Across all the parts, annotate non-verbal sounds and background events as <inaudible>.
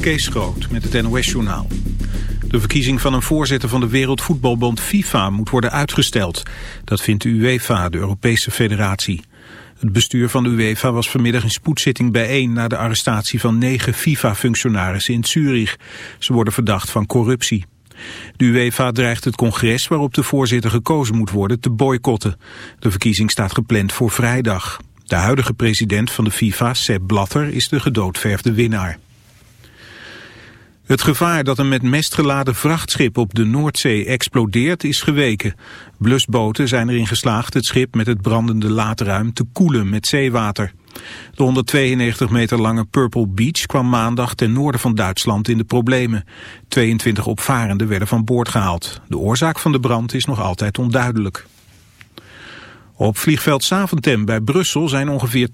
Kees Groot met het NOS-journaal. De verkiezing van een voorzitter van de Wereldvoetbalbond FIFA moet worden uitgesteld. Dat vindt de UEFA, de Europese federatie. Het bestuur van de UEFA was vanmiddag in spoedzitting bijeen... na de arrestatie van negen FIFA-functionarissen in Zurich. Ze worden verdacht van corruptie. De UEFA dreigt het congres waarop de voorzitter gekozen moet worden te boycotten. De verkiezing staat gepland voor vrijdag. De huidige president van de FIFA, Sepp Blatter, is de gedoodverfde winnaar. Het gevaar dat een met mest geladen vrachtschip op de Noordzee explodeert is geweken. Blusboten zijn erin geslaagd het schip met het brandende laadruim te koelen met zeewater. De 192 meter lange Purple Beach kwam maandag ten noorden van Duitsland in de problemen. 22 opvarenden werden van boord gehaald. De oorzaak van de brand is nog altijd onduidelijk. Op vliegveld Saventem bij Brussel zijn ongeveer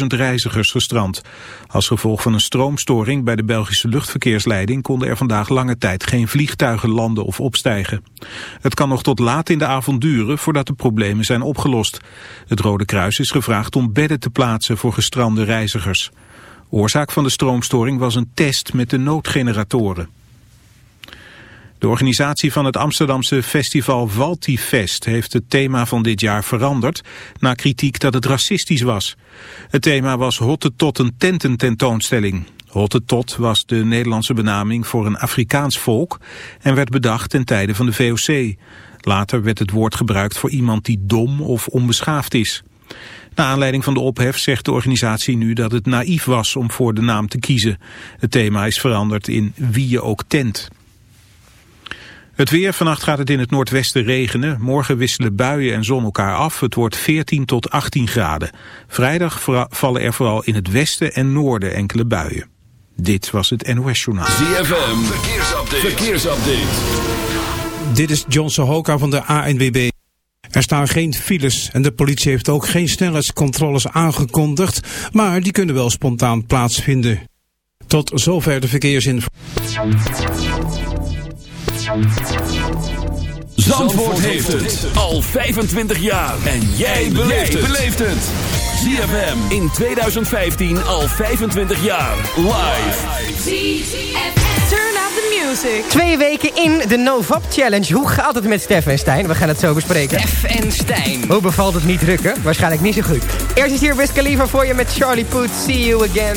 10.000 reizigers gestrand. Als gevolg van een stroomstoring bij de Belgische luchtverkeersleiding konden er vandaag lange tijd geen vliegtuigen landen of opstijgen. Het kan nog tot laat in de avond duren voordat de problemen zijn opgelost. Het Rode Kruis is gevraagd om bedden te plaatsen voor gestrande reizigers. Oorzaak van de stroomstoring was een test met de noodgeneratoren. De organisatie van het Amsterdamse festival Valtifest heeft het thema van dit jaar veranderd na kritiek dat het racistisch was. Het thema was Hottentot een tentententoonstelling. Hottentot was de Nederlandse benaming voor een Afrikaans volk en werd bedacht ten tijde van de VOC. Later werd het woord gebruikt voor iemand die dom of onbeschaafd is. Na aanleiding van de ophef zegt de organisatie nu dat het naïef was om voor de naam te kiezen. Het thema is veranderd in wie je ook tent. Het weer, vannacht gaat het in het noordwesten regenen. Morgen wisselen buien en zon elkaar af. Het wordt 14 tot 18 graden. Vrijdag vallen er vooral in het westen en noorden enkele buien. Dit was het NOS Journaal. ZFM, verkeersupdate. verkeersupdate. Dit is John Sohoka van de ANWB. Er staan geen files en de politie heeft ook geen snelheidscontroles aangekondigd, maar die kunnen wel spontaan plaatsvinden. Tot zover de verkeersinformatie. Zandvoort heeft het al 25 jaar. En jij beleeft het. ZFM in 2015 al 25 jaar. Live. Turn up the music. Twee weken in de NoVap Challenge. Hoe gaat het met Stef en Stijn? We gaan het zo bespreken. Stef en Stijn. Hoe bevalt het niet drukken? Waarschijnlijk niet zo goed. Eerst is hier Wiz Khalifa voor je met Charlie Puth. See you again.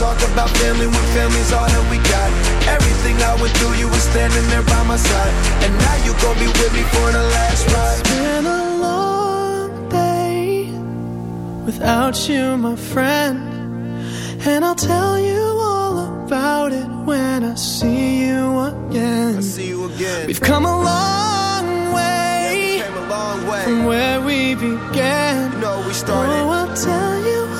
Talk about family when family's all that we got? Everything I went through, you were standing there by my side. And now you gon' be with me for the last ride. It's been a long day without you, my friend. And I'll tell you all about it when I see you again. I see you again. We've come a long way, yeah, a long way. from where we began. You know, we started. Oh, I'll tell you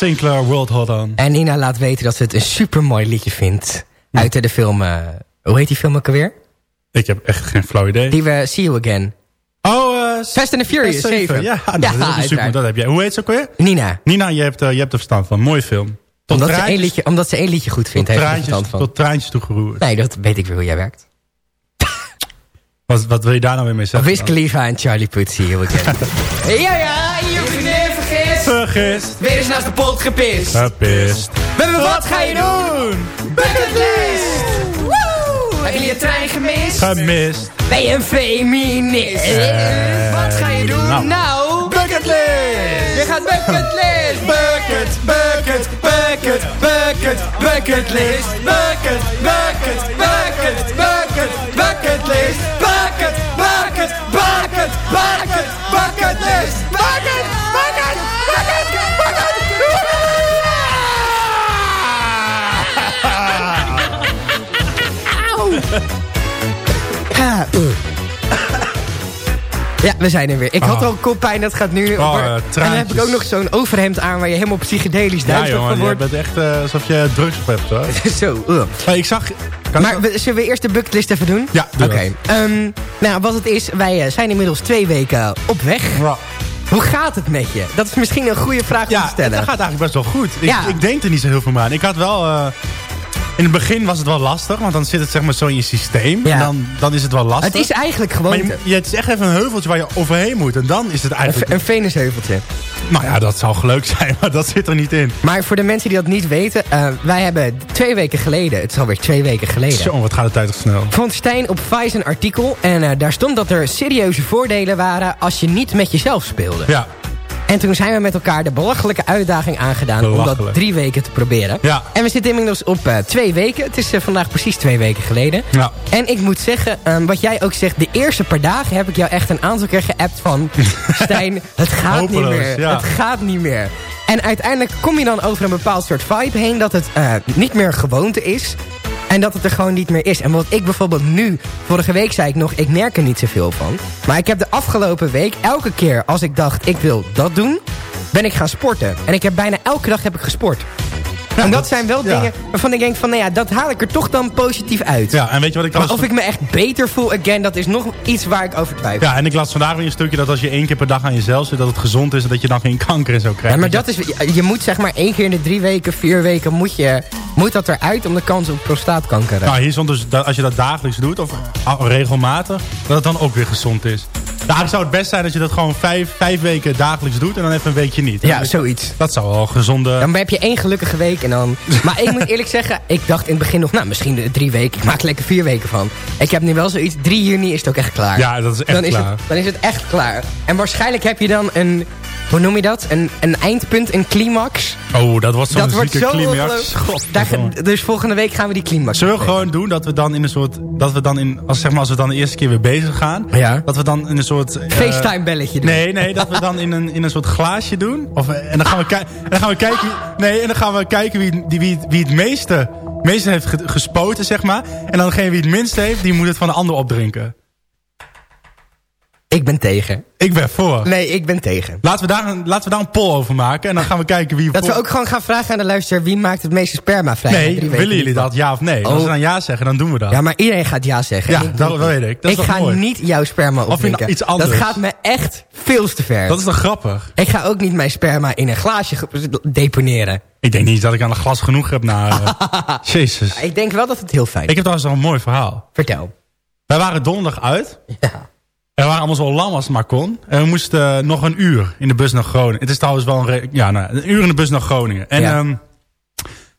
Sinclair, World Hold On. En Nina laat weten dat ze het een supermooi liedje vindt. Uit de film... eh, hoe heet die film ook alweer? Ik heb echt geen flauw idee. Die we See You Again. Oh, eh Fast and the Furious, 7. Ja, nou, dat is een super, dat heb jij. Hoe heet ze ook weer? Nina. Nina, je hebt, eh, je hebt er verstand van. Mooie film. Tot Omdat ze, één liedje, omdat ze één liedje goed vindt, tot heeft ze er verstand van. tot traantjes toegeroerd. Nee, dat weet ik weer hoe jij werkt. Wat, wat wil je daar nou weer mee zeggen? Wiz? Khalifa en Charlie Puth, See You Again. <laughs> ja, ja, vriendin vergist. Weer eens naast de pot gepist. Gepist. Wat ga je doen? Bucketlist! Woe! Heb je je trein gemist? Gemist. Ben je een feminist? Wat ga je doen? nou. Nou, bucketlist! Je gaat bucketlist! Bucket, bucket, bucket, bucket, bucketlist! Bucket, bucket, bucket, bucket, bucketlist! Bucket, bucket, bucket, bucket, bucket ha, eh. ja, we zijn er weer. Ik had ah. al koppijn, dat gaat nu. Oh, eh, en dan heb ik ook nog zo'n overhemd aan waar je helemaal psychedelisch duizelig ja, van wordt. Ja, je bent echt eh, alsof je drugs op hebt. Hoor. <laughs> zo, uh. ik zag... maar ik... We, zullen we eerst de bucketlist even doen? Ja, doe Oké. Ehm, nou, wat het is, wij zijn inmiddels twee weken op weg. Hoe gaat het met je? Dat is misschien een goede vraag om te stellen. Ja, dat gaat eigenlijk best wel goed. Ik, ik denk er niet zo heel veel aan. Ik had wel in het begin was het wel lastig, want dan zit het zeg maar zo in je systeem. Ja. En dan, dan is het wel lastig. het is eigenlijk gewoon je, je- het is echt even een heuveltje waar je overheen moet. En dan is het eigenlijk... een venusheuveltje. Nou ja, dat zou leuk zijn, <laughs> maar dat zit er niet in. Maar voor de mensen die dat niet weten, eh, wij hebben twee weken geleden, het is alweer twee weken geleden, Zo, wat gaat de tijd toch snel. vond Stijn op Vice een artikel en eh, daar stond dat er serieuze voordelen waren als je niet met jezelf speelde. Ja, En toen zijn we met elkaar de belachelijke uitdaging aangedaan om dat drie weken te proberen. Ja. En we zitten inmiddels op eh, twee weken. Het is eh, vandaag precies twee weken geleden. ja. En ik moet zeggen, ehm, wat jij ook zegt, de eerste paar dagen heb ik jou echt een aantal keer geappt van... <laughs> Stijn, het gaat niet meer. ja. Het gaat niet meer. En uiteindelijk kom je dan over een bepaald soort vibe heen dat het eh, niet meer gewoonte is. En dat het er gewoon niet meer is. En wat ik bijvoorbeeld nu, vorige week zei ik nog, ik merk er niet zoveel van. Maar ik heb de afgelopen week, elke keer als ik dacht, ik wil dat doen, ben ik gaan sporten. En ik heb bijna elke dag heb ik gesport. En dat, zijn wel ja. dingen waarvan ik denk van, nou ja, dat haal ik er toch dan positief uit. ja, en weet je wat ik Maar las? of ik me echt beter voel again, dat is nog iets waar ik over twijfel. Ja, en ik las vandaag weer een stukje dat als je één keer per dag aan jezelf zit, dat het gezond is en dat je dan geen <laughs> kanker en zo Ja, krijgt. maar dat is, je- je moet zeg maar één keer in de drie weken, vier weken, moet, je, moet dat eruit om de kans op prostaatkanker. Nou, hier stond dus dat als je dat dagelijks doet, of ah, regelmatig, dat het dan ook weer gezond is. Nou, het zou het best zijn dat je dat gewoon vijf, vijf weken dagelijks doet en dan even een weekje niet. ja, zoiets. Dat zou wel gezonde... Dan heb je één gelukkige week en dan... <laughs> Maar ik moet eerlijk zeggen, ik dacht in het begin nog... Nou, misschien drie weken. Ik maak er lekker vier weken van. Ik heb nu wel zoiets. 3 juni is het ook echt klaar. Ja, dat is echt dan is klaar. Het, dan is het echt klaar. En waarschijnlijk heb je dan een... Hoe noem je dat? Een, een eindpunt, een climax. Oh, dat wordt zo'n zieke zo climax. God, Daar Dus volgende week gaan we die climax Zullen we gewoon doen dat we dan in een soort... Dat we dan in... Als, zeg maar, als we dan de eerste keer weer bezig gaan. Ja. Dat we dan in een soort... eh, FaceTime belletje doen. Nee, nee, dat we dan in een, in een soort glaasje doen. Of, eh, en, dan gaan we en dan gaan we kijken wie, nee, en dan gaan we kijken wie, die, wie, wie het meeste, meeste heeft ge- gespoten, zeg maar. En dan degene wie het minste heeft, die moet het van de ander opdrinken. Ik ben tegen. Ik ben voor. Nee, ik ben tegen. Laten, we daar een, laten we daar een poll over maken. En dan gaan we kijken wie... Dat voor- we ook gewoon gaan vragen aan de luisteraar... wie maakt het meeste sperma vrij? Nee, willen jullie dat? Ja of nee? Oh. Als ze dan ja zeggen, dan doen we dat. Ja, maar iedereen gaat ja zeggen. Ja, ik dat weet ik. Dat is ik ga mooi? niet jouw sperma in opdrinken. iets anders. Dat gaat me echt veel te ver. Dat is toch grappig? Ik ga ook niet mijn sperma in een glaasje deponeren. Ik denk niet dat ik aan een glas genoeg heb na... eh, <laughs> Jezus. Ik denk wel dat het heel fijn is. Ik heb trouwens nog een mooi verhaal. Vertel. Wij waren donderdag uit. Ja. We waren allemaal zo lam als het maar kon. En we moesten eh, nog een uur in de bus naar Groningen. Het is trouwens wel een, ja, nou, een uur in de bus naar Groningen. En Ja. ehm,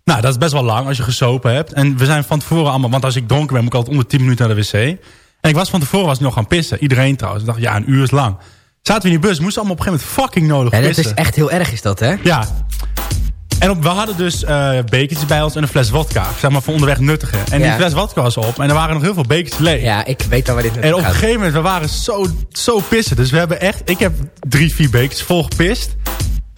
nou, dat is best wel lang als je gesopen hebt. En we zijn van tevoren allemaal... Want als ik dronken ben, moet ik altijd onder 10 minuten naar de wc. En ik was van tevoren was nog gaan pissen. Iedereen trouwens. Ik dacht, ja, een uur is lang. Zaten we in die bus, moesten allemaal op een gegeven moment fucking nodig Ja, dat pissen. is echt heel erg is dat, hè? Ja. En op, we hadden dus eh bekertjes bij ons en een fles wodka. Zeg maar voor onderweg nuttigen. En Ja. die fles wodka was op. En er waren nog heel veel bekertjes leeg. Ja, ik weet al waar dit En op een gegeven moment, we waren zo, zo pissen. Dus we hebben echt, ik heb drie, vier bekertjes vol gepist.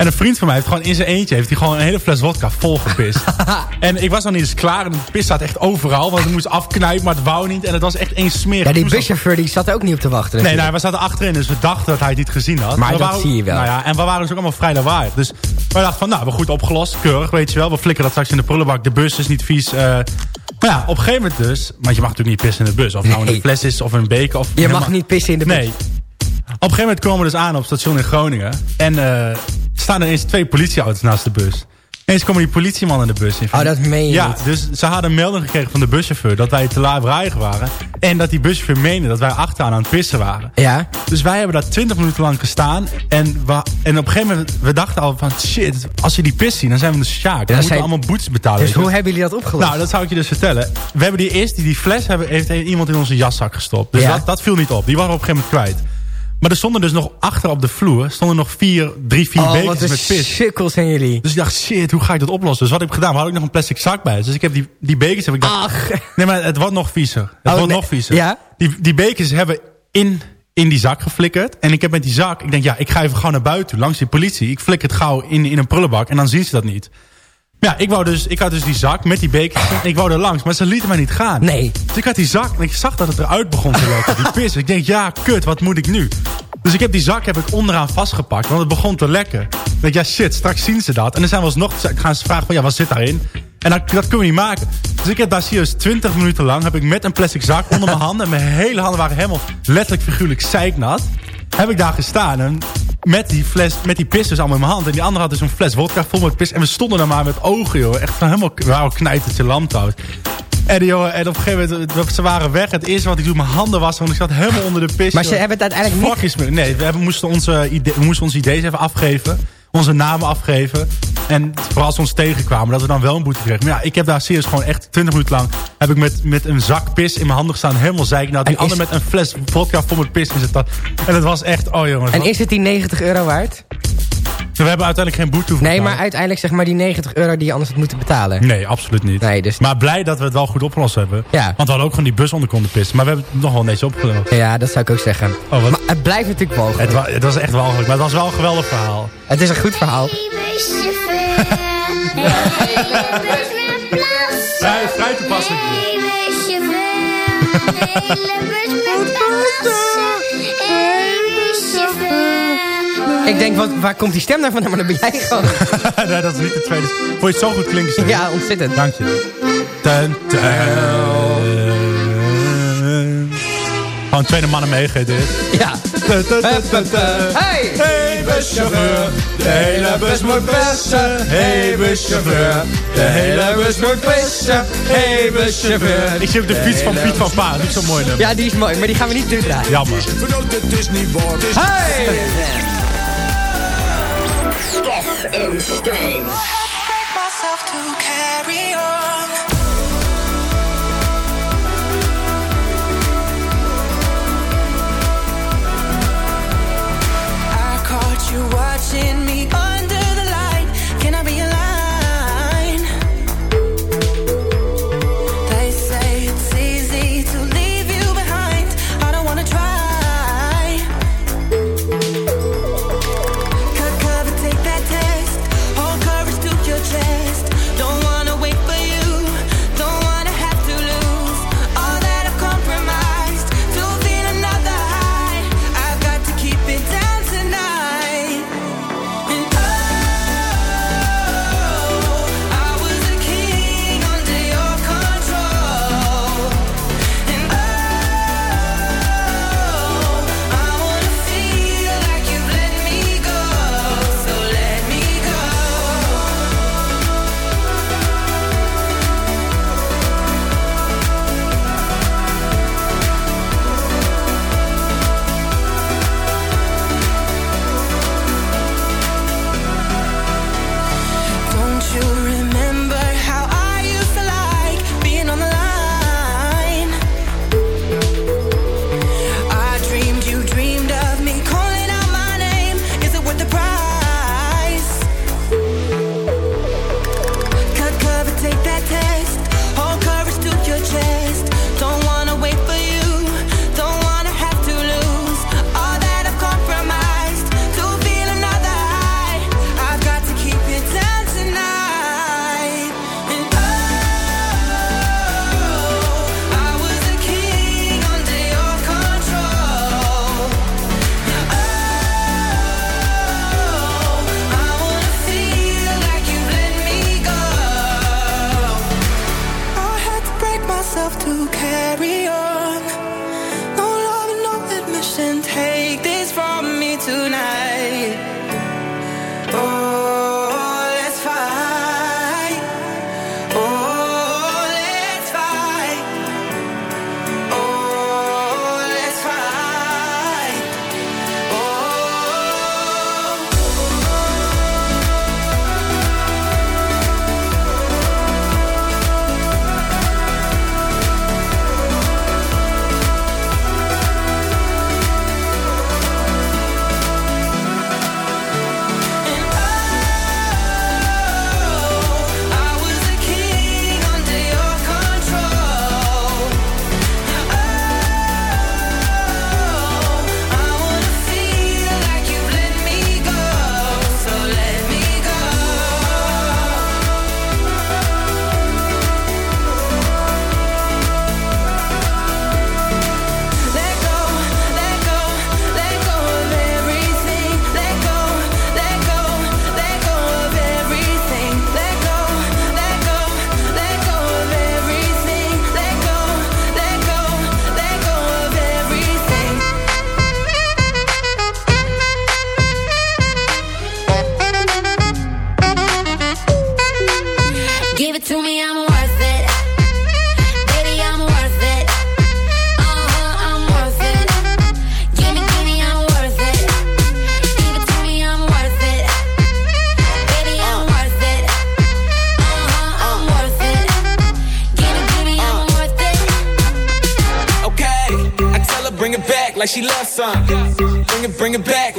En een vriend van mij heeft gewoon in zijn eentje, heeft hij gewoon een hele fles wodka vol gepist. <laughs> en ik was nog niet eens klaar en de pis zat echt overal. Want ik moest afknijpen, maar het wou niet. En het was echt één smerig. Ja, die buschauffeur die zat er ook niet op te wachten. Nee, nou, natuurlijk. we zaten achterin, dus we dachten dat hij het niet gezien had. Maar dat waren, zie je wel. Nou ja, en we waren dus ook allemaal vrij lawaai. Dus we dachten van, nou, we goed opgelost, keurig, weet je wel. We flikkeren dat straks in de prullenbak, de bus is niet vies. eh. maar ja, op een gegeven moment dus, want je mag natuurlijk niet pissen in de bus. Of nou in Nee. een fles is of in een beker. Of Je mag niet pissen in de bus. Nee. Op een gegeven moment komen we dus aan op station in Groningen. En eh staan er eens twee politieauto's naast de bus. Eens komen die politiemannen in de bus in. Oh, dat meen je Ja, niet. dus ze hadden een melding gekregen van de buschauffeur... dat wij te laat rijden waren. En dat die buschauffeur meende dat wij achteraan aan het pissen waren. Ja? Dus wij hebben daar 20 minuten lang gestaan. En, we, en op een gegeven moment, we dachten al van... shit, als we die pis zien, dan zijn we de sjaak. Dan dan moeten we zijn- allemaal boetes betalen. Dus hoe hebben jullie dat opgelost? Nou, dat zou ik je dus vertellen. We hebben die eerst, die, die fles hebben, heeft iemand in onze jaszak gestopt. Dus Ja. dat, dat viel niet op. Die waren we op een gegeven moment kwijt. Maar er stonden dus nog achter op de vloer... stonden nog vier, drie, vier oh, bekers met pis. sukkels zijn jullie. Dus ik dacht, shit, hoe ga ik dat oplossen? Dus wat heb ik gedaan? Hadden ook nog een plastic zak bij. Dus ik heb die, die bekers... Heb ik dacht, Ach. Nee, maar het wordt nog viezer. Het Oh, wordt nee. nog viezer. Ja? Die, die bekers hebben in, in die zak geflikkerd. En ik heb met die zak... Ik denk, ja, ik ga even gauw naar buiten langs die politie. Ik flikker het gauw in, in een prullenbak en dan zien ze dat niet. Ja, ik, wou dus, ik had dus die zak met die bekers. ik wou er langs, maar ze lieten mij niet gaan. Nee. Dus ik had die zak en ik zag dat het eruit begon te lopen. Die pis. Ik denk, ja, kut, wat moet ik nu? Dus ik heb die zak heb ik onderaan vastgepakt, want het begon te lekken. Ik dacht, ja shit, straks zien ze dat. En dan zijn we alsnog gaan ze vragen van, ja, wat zit daarin? En dat, dat kunnen we niet maken. Dus ik heb daar serieus 20 minuten lang, heb ik met een plastic zak onder mijn handen... en mijn hele handen waren helemaal letterlijk figuurlijk zeiknat... heb ik daar gestaan en met die fles, met die pis dus allemaal in mijn hand. En die andere had dus een fles vodka vol met pis. En we stonden er maar met ogen, joh. Echt van helemaal, waren knijtertje lam trouwens. En, die jongen, en op een gegeven moment, ze waren weg. Het eerste wat ik doe, mijn handen wassen, want ik zat helemaal onder de pis. Maar ze joh. hebben het uiteindelijk niet... Fuck is me. Nee, we, hebben, moesten onze ide- we moesten onze ideeën even afgeven. Onze namen afgeven. En vooral als ze ons tegenkwamen, dat we dan wel een boete kregen. Maar ja, ik heb daar serieus gewoon echt 20 minuten lang... heb ik met, met een zak pis in mijn handen gestaan. Helemaal zeiknat. Die En ander met een fles vodka vol met pis in dat. En het was echt, oh jongens. En wat- is het die 90 euro waard? We hebben uiteindelijk geen boete hoeven Nee, maar uiteindelijk zeg maar die 90 euro die je anders had moeten betalen. Nee, absoluut niet. Nee, dus... Maar blij dat we het wel goed opgelost hebben. Ja. Want we hadden ook gewoon die bus onder konden pissen. Maar we hebben het nog wel netjes opgelost. Ja, dat zou ik ook zeggen. Oh, wat- Maar het blijft natuurlijk mogelijk. Het, wa het was echt wel maar het was wel een geweldig verhaal. Het is een goed verhaal. Ja, vrij toepasselijk. Ik denk, wat, waar komt die stem nou vandaan? Maar dan ben jij gewoon... <laughs> nee, dat is niet de tweede. Vond je het zo goed klinken? Ja, ontzettend. Dank je. Ten, ten. Gewoon tweede mannen meegeven dit. Ja. Hey! Hey buschauffeur, de hele bus moet pissen. Hey buschauffeur, de hele bus moet pissen. Hey buschauffeur. Ik zie op de fiets van Piet van Pa, niet zo mooi nummer. Ja, die is mooi, maar die gaan we niet terugdraaien. Jammer. Hey! myself to carry on. Watching me oh,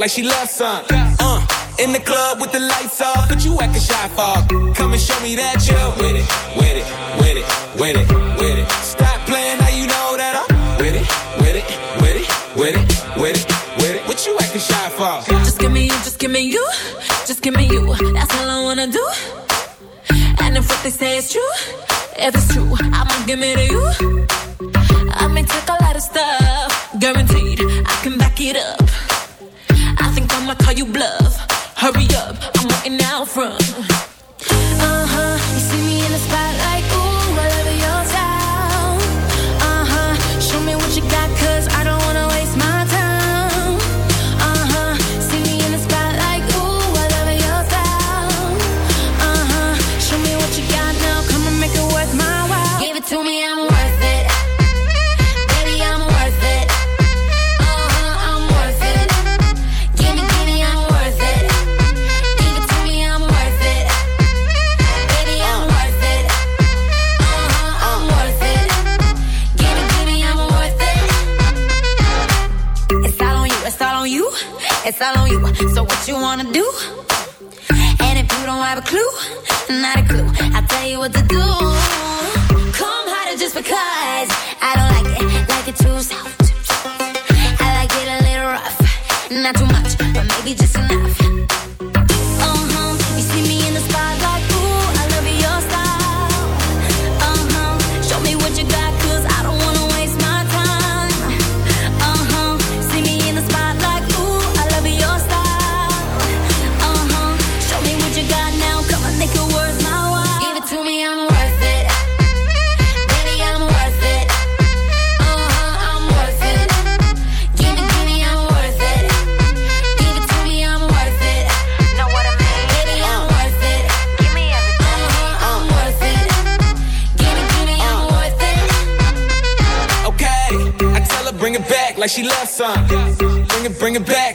like she loves some. Uh, in the club with the lights off, but you acting shy for. Come and show me that you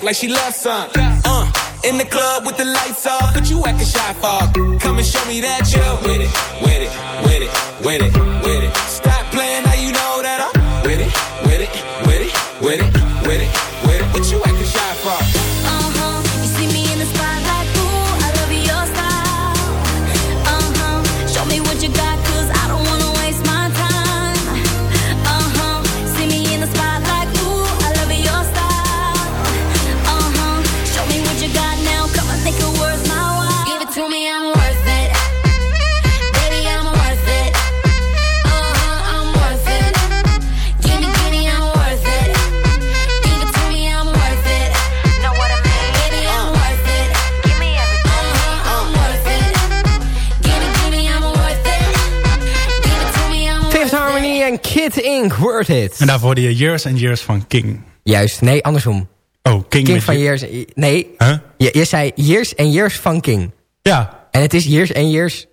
like she loves some. Uh, in the club with the Worth It. En daarvoor hoorde je Years and Years van King. Juist, nee, andersom. Oh, King, van Years... Nee, Huh? je, je zei Years en Years van King. Ja. En het is Years en Years...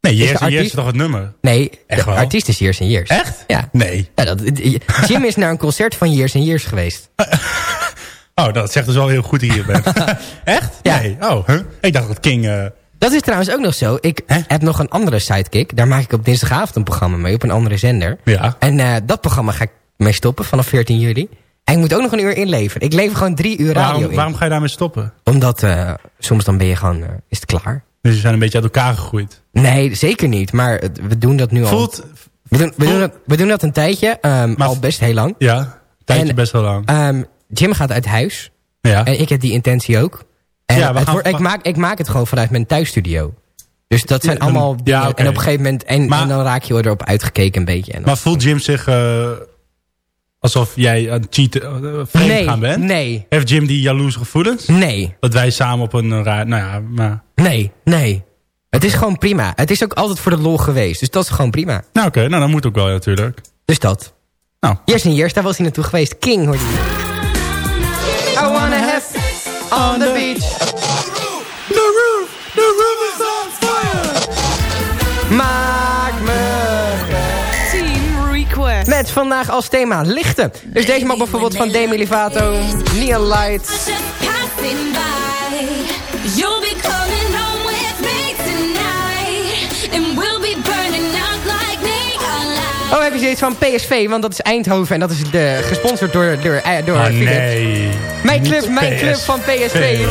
Nee, Is Years de and Years is toch het nummer? Nee, Echt de wel? artiest is Years en Years. Echt? Ja. Nee. ja dat, Jim is naar een concert van Years en Years geweest. <laughs> Oh, dat zegt dus wel heel goed dat je hier bent. <laughs> Echt? Ja. Nee. Oh, huh? Ik dacht dat King... eh, Dat is trouwens ook nog zo. Ik heb nog een andere sidekick. Daar maak ik op dinsdagavond een programma mee. Op een andere zender. Ja. En eh, dat programma ga ik mee stoppen vanaf 14 juli. En ik moet ook nog een uur inleveren. Ik lever gewoon drie uur radio waarom, in. waarom ga je daarmee stoppen? Omdat eh, soms dan ben je gewoon... eh, is het klaar? Dus je zijn een beetje uit elkaar gegroeid. Nee, zeker niet. Maar we doen dat nu al. Voelt... we, doen, we, voel- doen dat, we doen dat een tijdje. ehm, al best heel lang. Ja, tijdje En- best wel lang. Ehm, Jim gaat uit huis. Ja. En ik heb die intentie ook. En Ja, we het gaan- wordt- ik, maak, ik maak het gewoon vanuit mijn thuisstudio. Dus dat zijn allemaal dingen. ja. En op een gegeven moment... En, Maar- en dan raak je erop uitgekeken een beetje. En dan- Maar voelt Jim zich eh, alsof jij aan het cheaten, uh, vreemd nee, gaan bent? nee, Heeft Jim die jaloerse gevoelens? nee, Dat wij samen op een eh, raar... Nou ja, maar... nee, nee. Het is gewoon prima. Het is ook altijd voor de lol geweest. Dus dat is gewoon prima. Nou oké, nou dat moet ook wel natuurlijk. Dus dat. Nou, Years en Years, daar was hij naartoe geweest. King hoorde je. I wanna have on the beach. The roof, the roof is on fire. Maak me Team Request. Met vandaag als thema lichten. Dus deze mag bijvoorbeeld van Demi Lovato, Neon Light. Oh, heb je is van PSV, want dat is Eindhoven. En dat is de, gesponsord door, door, eh, door Oh Philips. nee. Mijn club, mijn club van PSV.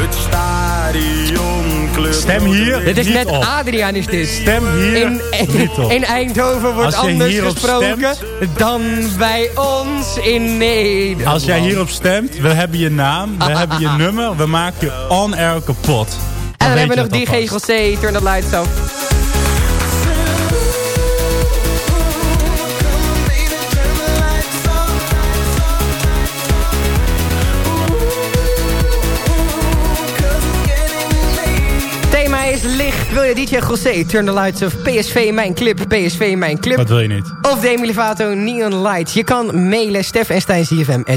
Het stadion kleurt Stem hier Dit is net op. Adriaan is dit. Stem hier In, <laughs> in Eindhoven wordt anders gesproken dan bij ons in Nederland. Als jij hierop stemt, we hebben je naam, we <laughs> hebben je nummer, we maken je on-air kapot. En dan hebben we nog DJ alvast. José, Turn the Lights Off. DJ José, Turn the Lights Off, PSV Mijn Clip, PSV Mijn Clip. Wat wil je niet? Of Demi Lovato, Neon Lights. Je kan mailen Stef en Stijn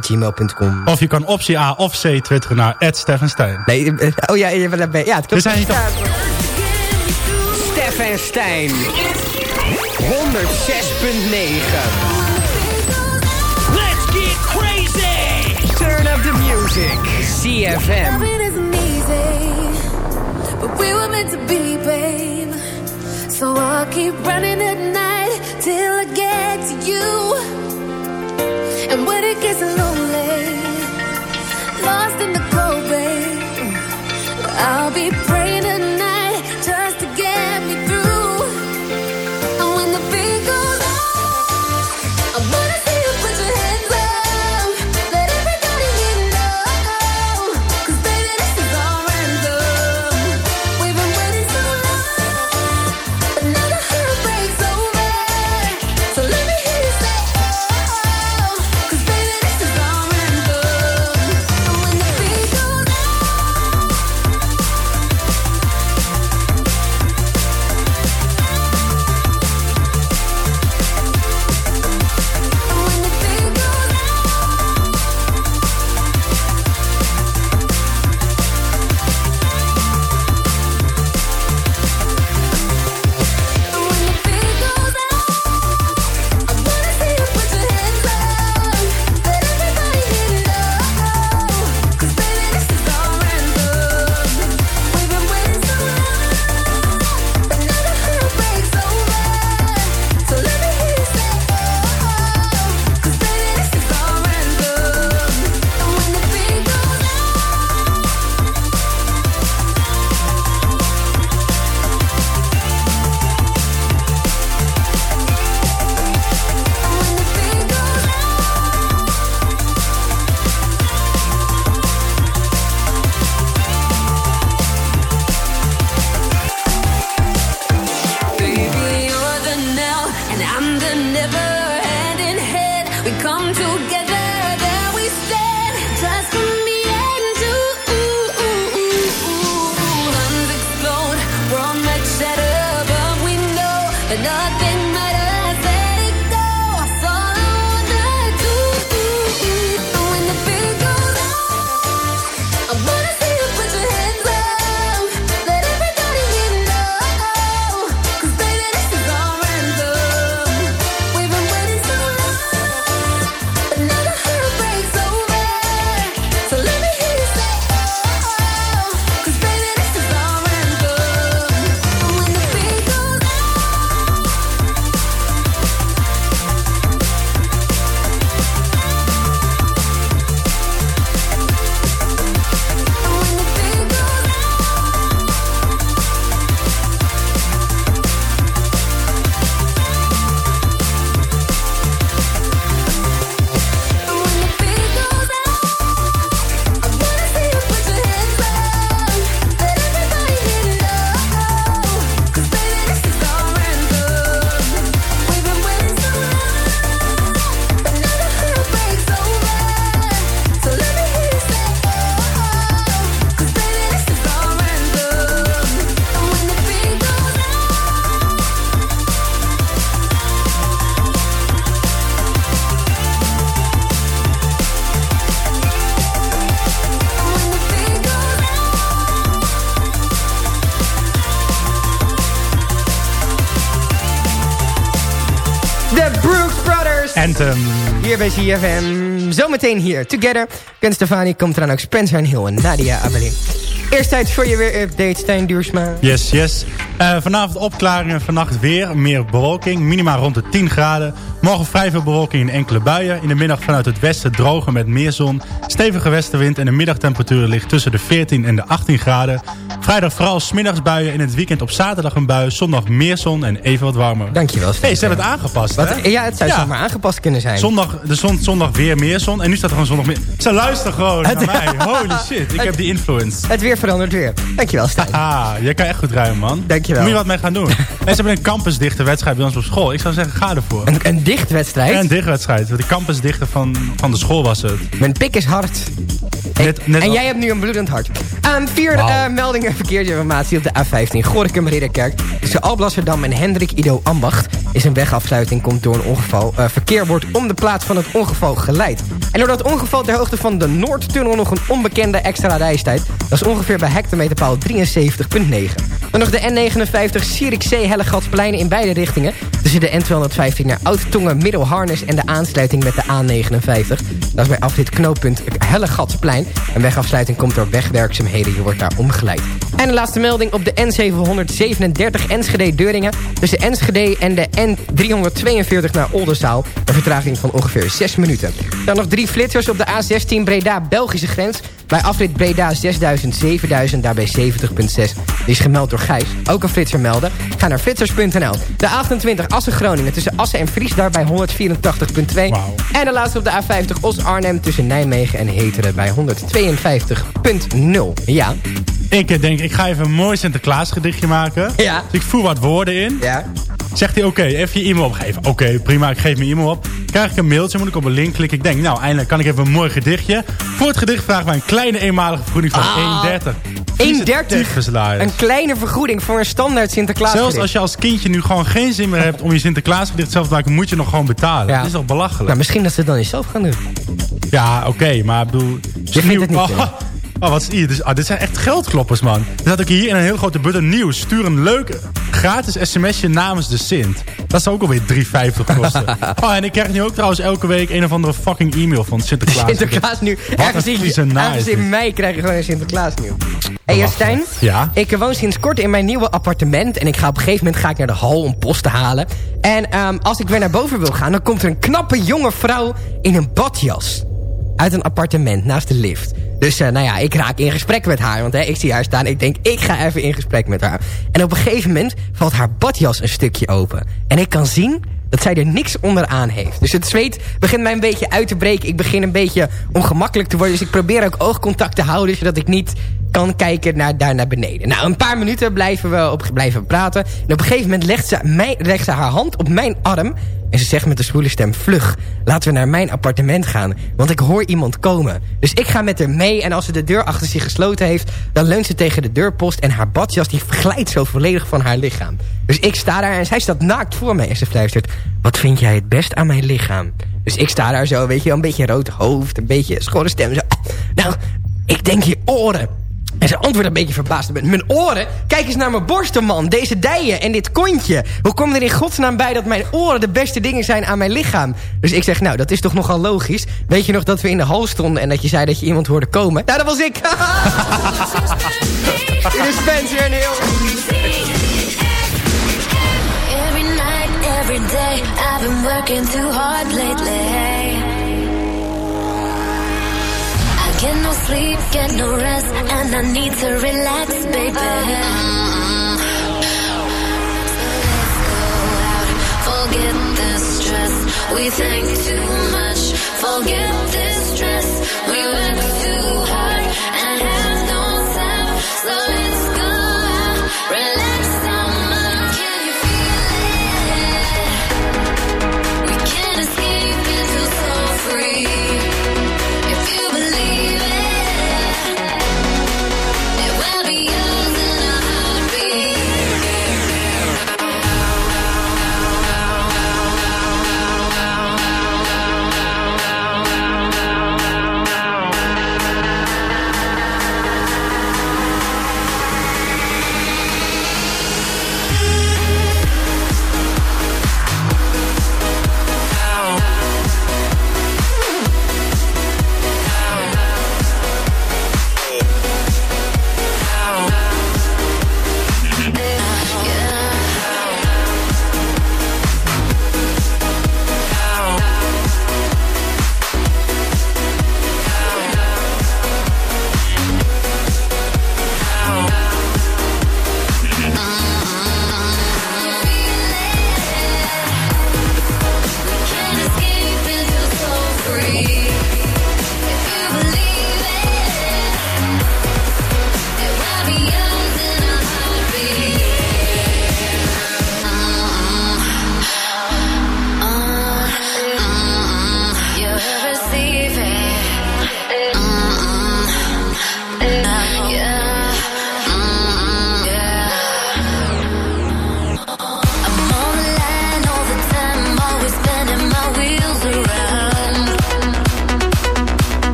gmail.com. Of je kan optie A of C twitteren naar Steffenstein. Nee, eh, oh ja, ja, ja, ja het klopt. We zijn niet op... Stef en Stijn. 106.9. Let's get crazy! Turn up the music. CFM. But we were meant to be, babe. So I'll keep running at night till I get to you. And when it gets lonely, lost in the cold, babe, I'll be praying at night bij CFM. Zometeen hier. Together. Gwen Stefani komt eraan ook. Spencer en Hill en Nadia Abelin. Eerst tijd voor je weer update, Stijn Duursma. Yes, yes. Eh, vanavond opklaringen, vannacht weer, meer bewolking. Minima rond de 10 graden. Morgen vrij veel bewolking in enkele buien. In de middag vanuit het westen droger met meer zon. Stevige westenwind en de middagtemperatuur ligt tussen de 14 en de 18 graden. Vrijdag vooral smiddags buien. In het weekend op zaterdag een bui. Zondag meer zon en even wat warmer. Dankjewel, Stijn. hey, ze hebben het aangepast, Wat, hè? ja, het zou Ja. zomaar aangepast kunnen zijn. Zondag, de zon, zondag weer meer zon. En nu staat er gewoon zondag meer... Ze luisteren gewoon Het- naar mij. Holy shit, ik heb die influence. Het weer verandert weer. Dankjewel, Stijn. Ah, jij kan echt goed ruimen, man. Dankjewel. Moet je wat mee gaan doen. <laughs> en ze hebben een campusdichte wedstrijd bij ons op school. Ik zou zeggen, ga ervoor. Een, een dichtwedstrijd. Ja, een dichtwedstrijd. De campusdichte van, van de school was het. Mijn pik is hard. Net, net en jij hebt nu een bloedend hart. Aan vier Wauw. eh, meldingen verkeersinformatie op de A15 Gorinchem Ridderkerk. Tussen Alblasserdam en Hendrik Ido Ambacht is een wegafsluiting komt door een ongeval. Eh, verkeer wordt om de plaats van het ongeval geleid. En door dat ongeval ter hoogte van de Noordtunnel nog een onbekende extra reistijd. Dat is ongeveer bij hectometerpaal 73.9. Dan nog de N59 Sierikzee Hellegatsplein in beide richtingen. Tussen de N215 naar Oud-Tongen Middelharnis en de aansluiting met de A59. Dat is bij afrit knooppunt Hellegatsplein. Een wegafsluiting komt door wegwerkzaamheden. Je wordt daar omgeleid. En de laatste melding op de N737 Enschede-Deuringen. Tussen Enschede en de N342 naar Oldenzaal. Een vertraging van ongeveer 6 minuten. Dan nog drie flitsers op de A16 Breda-Belgische grens. Bij afrit Breda 6000, 7000, daarbij 70.6. Die is gemeld door Gijs. Ook een flitser melden. Ga naar flitsers.nl. De 28 Assen-Groningen tussen Assen en Fries, daarbij 184.2. En de laatste op de A50 Os-Arnhem tussen Nijmegen en Heteren bij 152.0. Ja. Ik eh, denk, ik ga even een mooi Sinterklaas gedichtje maken. Ja. Dus ik voer wat woorden in. Ja. Zegt hij, oké, even je e-mail opgeven. Oké, prima, ik geef mijn e-mail op. Krijg ik een mailtje, moet ik op een link klikken. Ik denk, nou, eindelijk kan ik even een mooi gedichtje. Voor het gedicht vragen wij een kleine eenmalige vergoeding van Ah. 1,30. 1,30? Tyfuslaaiers. Een kleine vergoeding voor een standaard Sinterklaas Zelfs als je als kindje nu gewoon geen zin meer hebt om je Sinterklaas gedicht zelf te maken, moet je nog gewoon betalen. Ja. Dat is toch belachelijk? Nou, misschien dat ze het dan eens zelf gaan doen. Ja, oké, maar ik bedoel... Je vindt het niet, <laughs> oh? Oh, wat is hier? Dus, ah, dit zijn echt geldkloppers, man. Er staat ook hier in een heel grote button nieuws. Stuur een leuk gratis sms'je namens de Sint. Dat zou ook alweer 3,50 kosten. <laughs> oh, en ik krijg nu ook trouwens elke week een of andere fucking e-mail van Sinterklaas. Sinterklaas nu. Ergens een in, ergens in mei krijg je gewoon een Sinterklaas nieuw. Hé hey, Stijn, Ja? ik woon sinds kort in mijn nieuwe appartement. En ik ga op een gegeven moment ga ik naar de hal om post te halen. En ehm, als ik weer naar boven wil gaan, dan komt er een knappe jonge vrouw in een badjas. Uit een appartement naast de lift. Dus eh, nou ja, ik raak in gesprek met haar. Want hè, ik zie haar staan. Ik denk, ik ga even in gesprek met haar. En op een gegeven moment valt haar badjas een stukje open. En ik kan zien dat zij er niks onderaan heeft. Dus het zweet begint mij een beetje uit te breken. Ik begin een beetje ongemakkelijk te worden. Dus ik probeer ook oogcontact te houden... zodat ik niet kan kijken naar, daar naar beneden. Nou, een paar minuten blijven we, op, blijven praten. En op een gegeven moment legt ze, mij, legt ze haar hand op mijn arm... en ze zegt met een zwoele stem... vlug, laten we naar mijn appartement gaan... want ik hoor iemand komen. Dus ik ga met haar mee en als ze de deur achter zich gesloten heeft... dan leunt ze tegen de deurpost... en haar badjas die glijdt zo volledig van haar lichaam. Dus ik sta daar en zij staat naakt voor mij... en ze fluistert... wat vind jij het best aan mijn lichaam? Dus ik sta daar zo, weet je, een beetje rood hoofd... een beetje schorre stem. Zo, nou, ik denk je oren... En ze antwoordt een beetje verbaasd. Mijn oren? Kijk eens naar mijn borsten, man. Deze dijen en dit kontje. Hoe komt er in godsnaam bij dat mijn oren de beste dingen zijn aan mijn lichaam? Dus ik zeg, nou, dat is toch nogal logisch. Weet je nog dat we in de hal stonden en dat je zei dat je iemand hoorde komen? Nou, dat was ik. <laughs> Hier is Spencer en heel... Every day, I've been working too hard lately. I sleep, get no rest, and I need to relax, baby. Forget the stress, we think too much. Forget this stress, we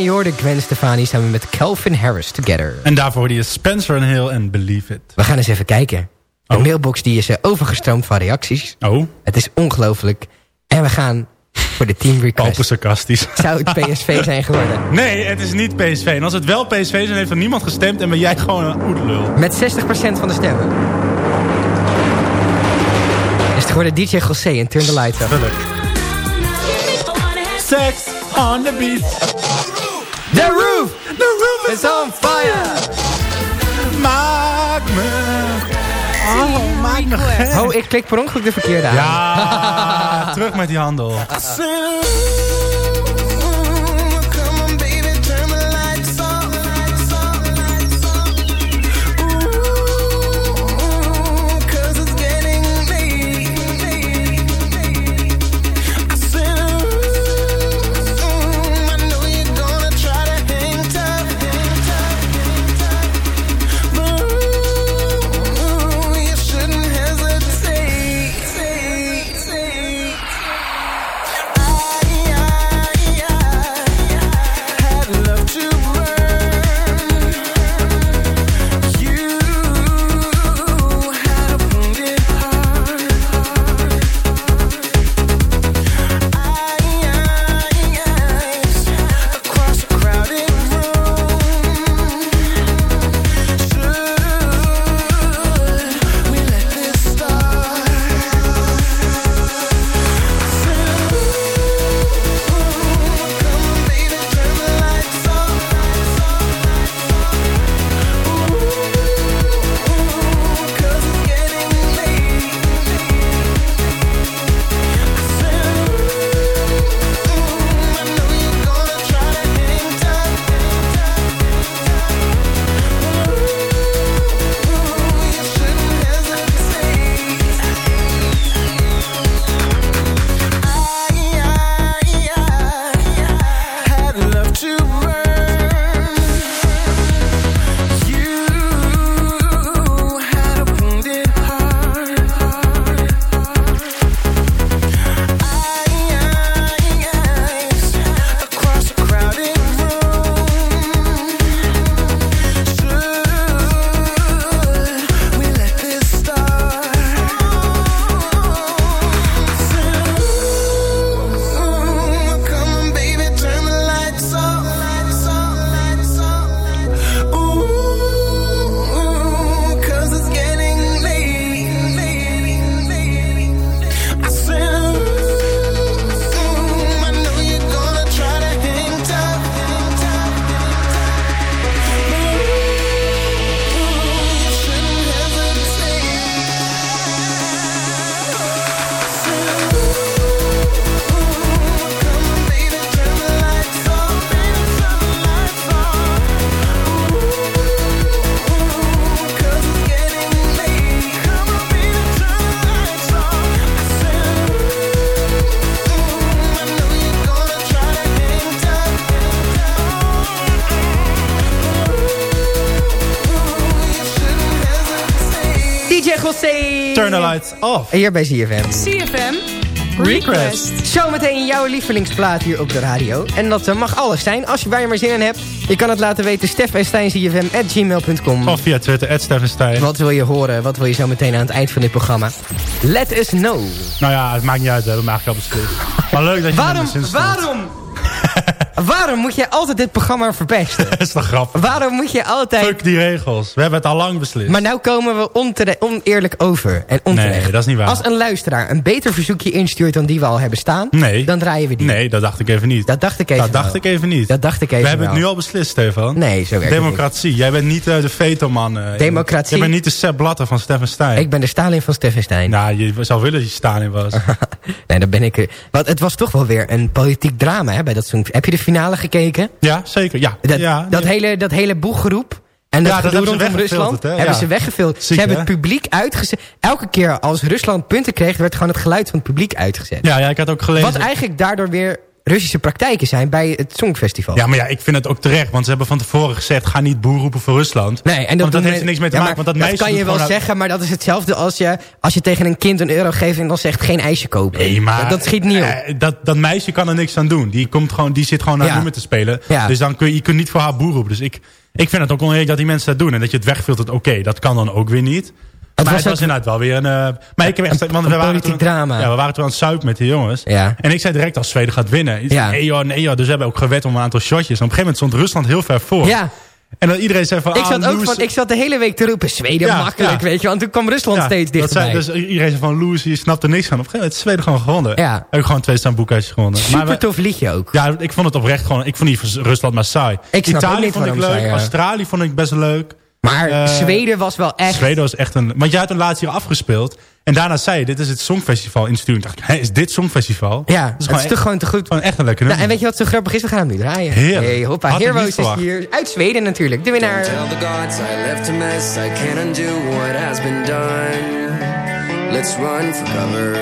en. Je hoorde Gwen Stefani samen met Calvin Harris together. En daarvoor hoorde je Spencer and Hill en Believe It. We gaan eens even kijken. De Oh. mailbox die is eh, overgestroomd van reacties. Oh, Het is ongelooflijk. En we gaan voor de team request. open sarcastisch. <laughs> Zou het PSV zijn geworden? Nee, het is niet PSV. En als het wel PSV is, dan heeft er niemand gestemd en ben jij gewoon een oedelul. Met 60% van de stemmen. Is het geworden DJ José en Turn the Lights Up. Geluk. Sex on the beach. The roof! The roof is on fire! Maak me. Oh, maak me gek. Oh, ik klik per ongeluk de verkeerde aan. Ja, terug met die handel. Off. Hier bij ZFM. CFM Request. Zometeen jouw lievelingsplaat hier op de radio. En dat eh, mag alles zijn. Als je waar je maar zin in hebt. Je kan het laten weten. Stef en Stijn, ZFM, at gmail.com. Of via Twitter, at Steffenstein. Wat wil je horen? Wat wil je zo meteen aan het eind van dit programma? Let us know. Nou ja, het maakt niet uit, hè. dat maak ik al beslist. Maar leuk dat je Waarom, waarom, waarom moet jij altijd dit programma verpesten? <laughs> Dat is toch grappig. Waarom moet je altijd... Fuck die regels. We hebben het al lang beslist. Maar nou komen we oneerlijk over. En onterecht. Nee, dat is niet waar. Als een luisteraar een beter verzoekje instuurt dan die we al hebben staan... Nee. dan draaien we die. Nee, dat dacht ik even niet. Dat dacht ik even Dat dacht wel. ik even niet. Dat dacht ik even We hebben het nu al beslist, Stefan. Nee, zo werkt Democratie. Jij bent niet eh, de veto-man. eh. Democratie. Jij bent niet de Sepp Blatter van Stefan Stein. Ik ben de Stalin van Stefan Stein. Nou, je zou willen dat je Stalin was. <laughs> nee, dat ben ik... Want het was toch wel weer een politiek drama hè, bij dat Heb je de finale gekeken? ja, zeker. Ja. Dat, ja, dat, nee. hele, dat hele boeggeroep... En dat Ja, dat gedoe hebben ze rondom Rusland hebben Ja. ze. Ziek, ze hebben hè? het publiek uitgezet. Elke keer als Rusland punten kreeg, werd gewoon het geluid van het publiek uitgezet. Ja, ja, ik had ook gelezen. Wat eigenlijk daardoor weer Russische praktijken zijn bij het Songfestival. Ja, maar ja, ik vind het ook terecht. Want ze hebben van tevoren gezegd, ga niet boer roepen voor Rusland. Nee, en dat, want dat doen heeft er niks mee te Ja, maken. Want dat, meisje kan je wel uit- zeggen, maar dat is hetzelfde als je, als je tegen een kind een euro geeft en dan zegt geen ijsje kopen. Nee, maar... dat, dat schiet niet op. eh, dat, dat meisje kan er niks aan doen. Die, komt gewoon, die zit gewoon naar Ja. nummer te spelen. Ja. Dus dan kun je, je kunt niet voor haar boer roepen. Dus ik, ik vind het ook oneerlijk dat die mensen dat doen. En dat je het wegfiltert, oké, dat kan dan ook weer niet. Maar was het was ook- inderdaad wel weer een... eh, maar ik heb echt... Want een we waren politiek toen, drama. Ja, we waren toen aan het zuipen met die jongens. Ja. En ik zei direct als Zweden gaat winnen. Ja. nee joh, nee joh. Dus we hebben ook gewet om een aantal shotjes. En op een gegeven moment stond Rusland heel ver voor. Ja, En dan iedereen zei van... ik ah, zat, ook lose- van, ik zat de hele week te roepen, Zweden Ja, makkelijk, ja. weet je. Want toen kwam Rusland Ja, steeds dat zei- dichterbij. Dus iedereen zei van Loes, je snapt er niks van. Op een gegeven moment Zweden gewoon gewonnen. Ja. Heb ik gewoon twee staan boekhuisjes gewonnen. Maar Super we- tof liedje ook. ja, ik vond het oprecht gewoon... Ik vond niet Rusland maar saai. Ik Italië ook niet vond ik leuk. Australië vond ik best leuk. Maar Eh, Zweden was wel echt... Zweden was echt een... Want jij had hem laatst hier afgespeeld. En daarna zei je, dit is het Songfestival in studio. Dacht ik, hé, is dit Songfestival? Ja, Dat het is gewoon toch gewoon te goed. Gewoon echt een lekker Nou, nummer. en weet je wat zo grappig is? We gaan hem nu draaien. Heerlijk. Hey, hoppa, Had Heroes is verwacht. hier. Uit Zweden natuurlijk. De winnaar. Tell the gods I left a mess. I can't undo what has been done. Let's run for cover.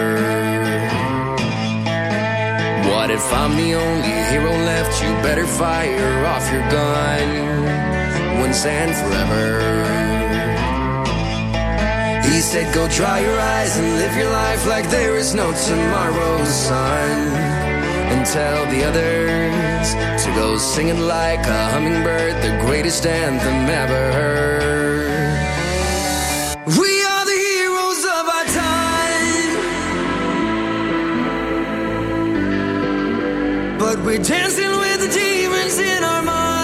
What if I'm the only hero left? You better fire off your gun once and forever. He said, Go dry your eyes and live your life like there is no tomorrow, son. And tell the others to go singing like a hummingbird, the greatest anthem ever heard. We are the heroes of our time, but we're dancing with the demons in our minds.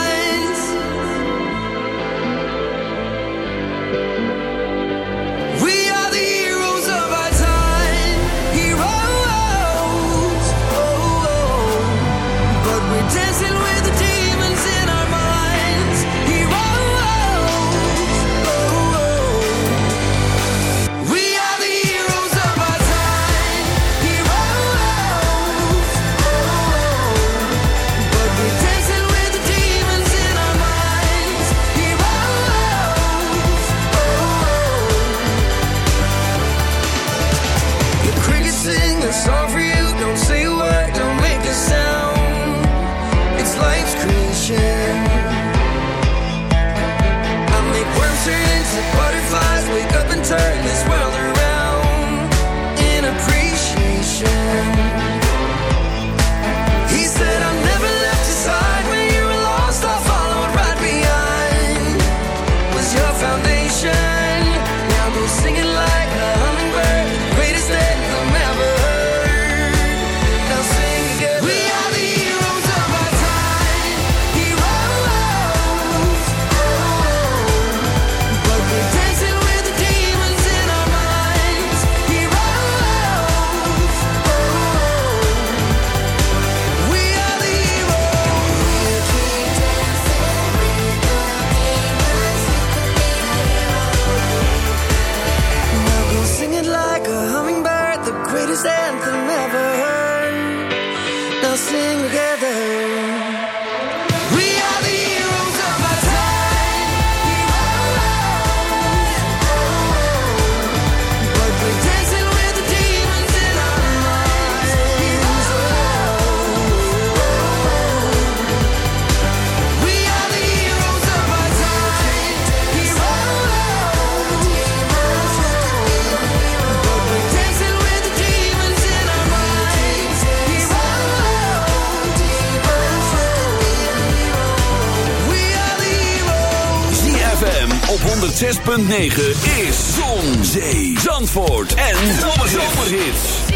106.9 is Zon, Zee, Zandvoort en Zomerhits.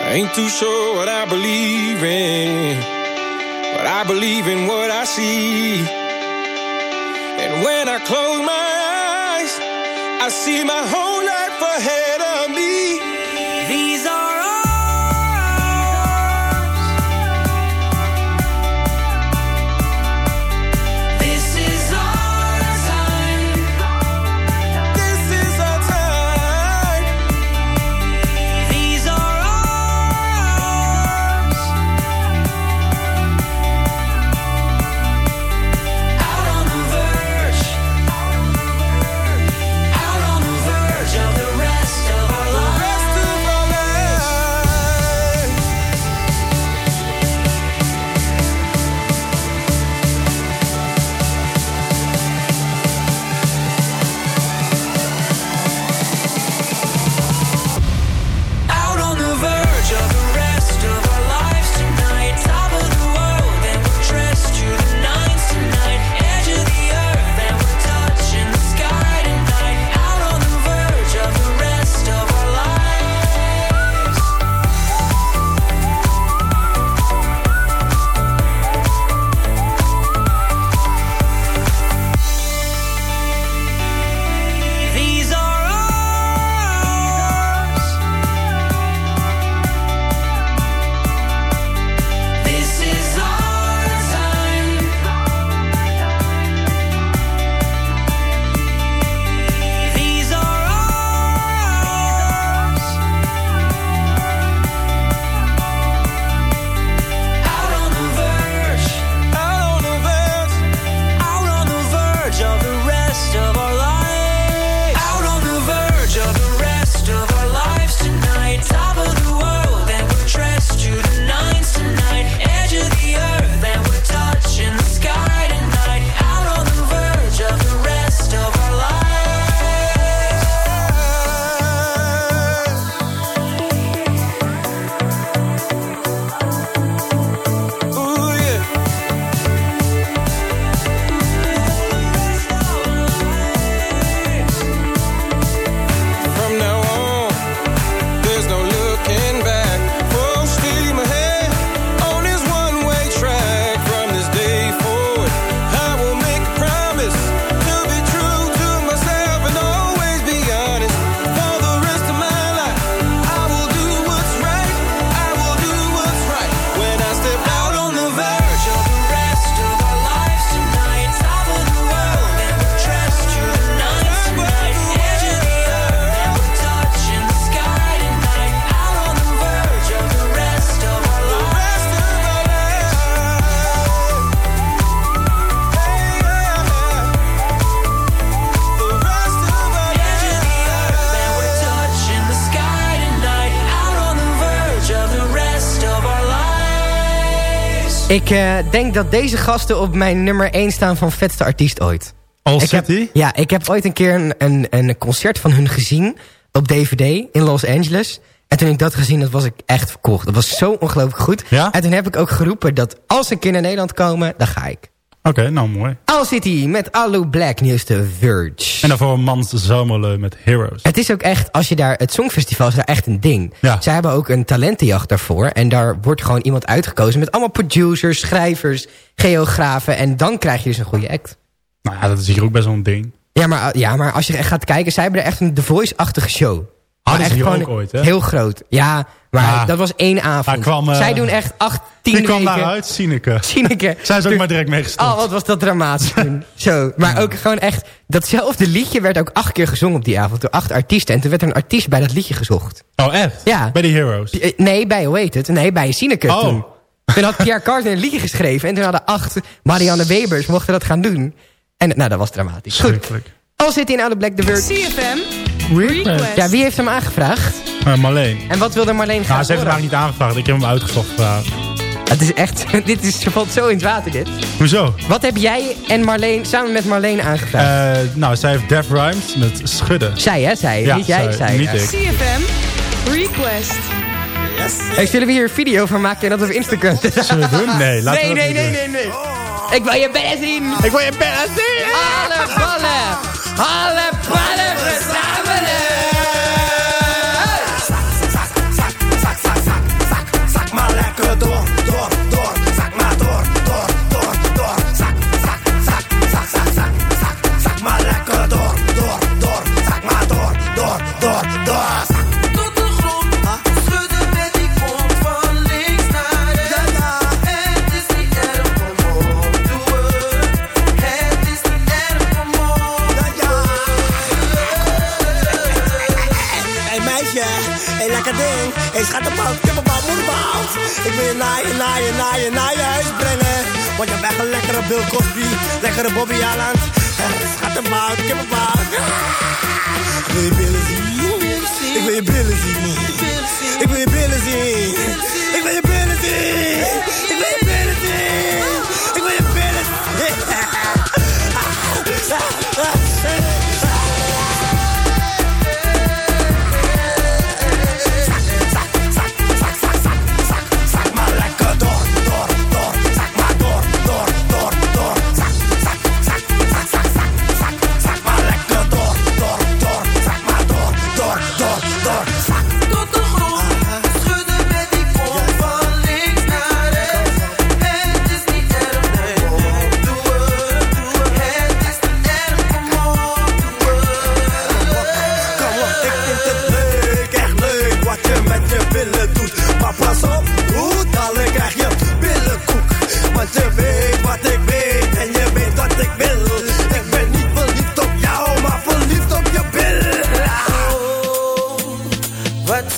I ain't too sure what I believe in, but I believe in what I see. And when I close my eyes, I see my whole life ahead of me. Ik eh, denk dat deze gasten op mijn nummer 1 staan van vetste artiest ooit. All ik heb, City? ja, ik heb ooit een keer een, een, een concert van hun gezien op DVD in Los Angeles. En toen ik dat gezien had, was ik echt verkocht. Dat was zo ongelooflijk goed. Ja? En toen heb ik ook geroepen dat als ze een keer naar Nederland komen, dan ga ik. Oké, nou mooi. All City met Alu Black, nieuwste Verge. En daarvoor Mans Zomerleu met Heroes. Het is ook echt, als je daar, het Songfestival is daar echt een ding. Ja. Zij hebben ook een talentenjacht daarvoor. En daar wordt gewoon iemand uitgekozen met allemaal producers, schrijvers, geografen. En dan krijg je dus een goede act. Nou ja, dat is hier ook best wel een ding. Ja, maar, ja, maar als je echt gaat kijken, zij hebben er echt een The Voice-achtige show. Hadden Maar ze echt hier gewoon ook ooit, hè? Heel groot. Ja, maar Ja. dat was één avond. Hij kwam, eh, zij doen echt acht, tien Die kwam weken. daaruit, Sineke. <laughs> Sineke. Zijn ze ook maar direct mee gestopt. Oh, wat was dat dramatisch toen. <laughs> Zo, maar ook gewoon echt... Datzelfde liedje werd ook acht keer gezongen op die avond door acht artiesten. En toen werd er een artiest bij dat liedje gezocht. Oh, echt? Ja. Bij die Heroes? Eh, Nee, bij, hoe heet het? Nee, bij Sineke Oh. toen. Toen had Pierre Carter een liedje geschreven. En toen hadden acht Marianne Webers mochten dat gaan doen. En nou, dat was dramatisch. Goed. Zit in Oude Black the Word. CFM. Request. Ja, wie heeft hem aangevraagd? Uh, Marleen. En wat wilde Marleen gaan Nou, ze heeft hem eigenlijk niet aangevraagd. Ik heb hem uitgezocht vandaag. Het is echt... <laughs> dit is, valt zo in het water, dit. Hoezo? Wat heb jij en Marleen samen met Marleen aangevraagd? Eh, nou, zij heeft Def Rhymes met Schudden. zij, hè? Zij. ja, niet jij, zij, zij. niet ja. ik. CFM. Request. Hey, zullen we hier een video van maken en dat op Instagram? Zullen we doen? Nee, laten nee, we nee, nee, doen. nee, nee. Ik wil je billen zien. Ik wil je billen zien! Alle ballen. Alle ballen verzamelen. Hey schattenbout, kippenbout, moederbout. Ik wil je naar je, naar je, naar je, naar je huis brengen. Want je bent een lekkere Bill Cosby, lekkere Bobby Allen. Schattenbout, kippenbout. Ik wil je billen zien. Ik wil je billen zien. Ik wil je billen zien. Ik wil je billen zien. Ik wil je billen zien. Ik wil je billen Zak <laughs>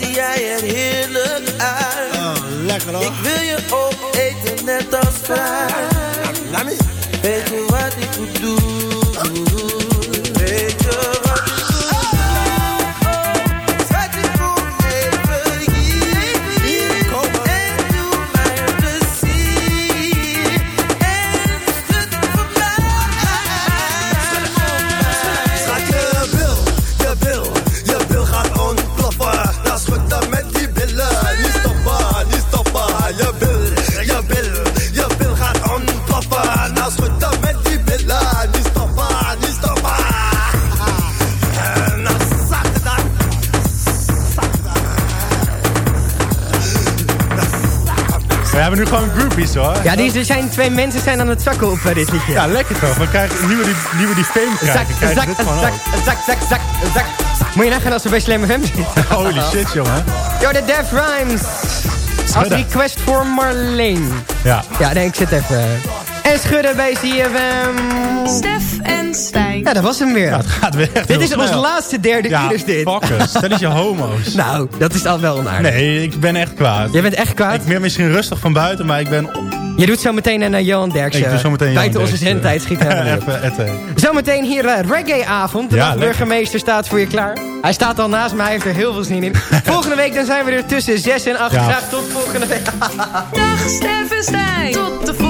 zie jij er heerlijk uit. lekker hoor. Ik wil je opeten net als vrij. Nu gewoon groupies hoor. Ja, die, er zijn twee mensen zijn aan het zakken op eh, dit liedje. Ja, lekker toch. We krijgen, nu we die, nu we die fame Zak, krijgen, zak, we zak, ook. zak, zak, zak, zak. Moet je nagaan als ze bij Slam FM zitten. Holy shit, jongen. Yo, de Def Rhymes. Als request voor Marleen. Ja. Ja, nee, ik zit even... En schudden bij CFM. Stef en Stijn. Ja, dat was hem weer. Ja, het gaat weer echt dit is ons laatste derde Ja, uur is dit. fuckers. Stel eens je homo's. <laughs> Nou, dat is al wel onaardig. Nee, ik ben echt kwaad. Jij bent echt kwaad? Ik ben misschien rustig van buiten, maar ik ben Je doet zo meteen naar Johan Derksen. Ik doe zo meteen Johan Buiten onze zendtijd schiet <laughs> even. Zometeen hier uh, reggae-avond. De Ja, nachtburgemeester staat voor je klaar. Hij staat al naast me, hij heeft er heel veel zin in. <laughs> volgende week dan zijn we er tussen 6 en 8. Ja. Graag tot volgende week. Dag Stef Stijn. Tot de volgende keer.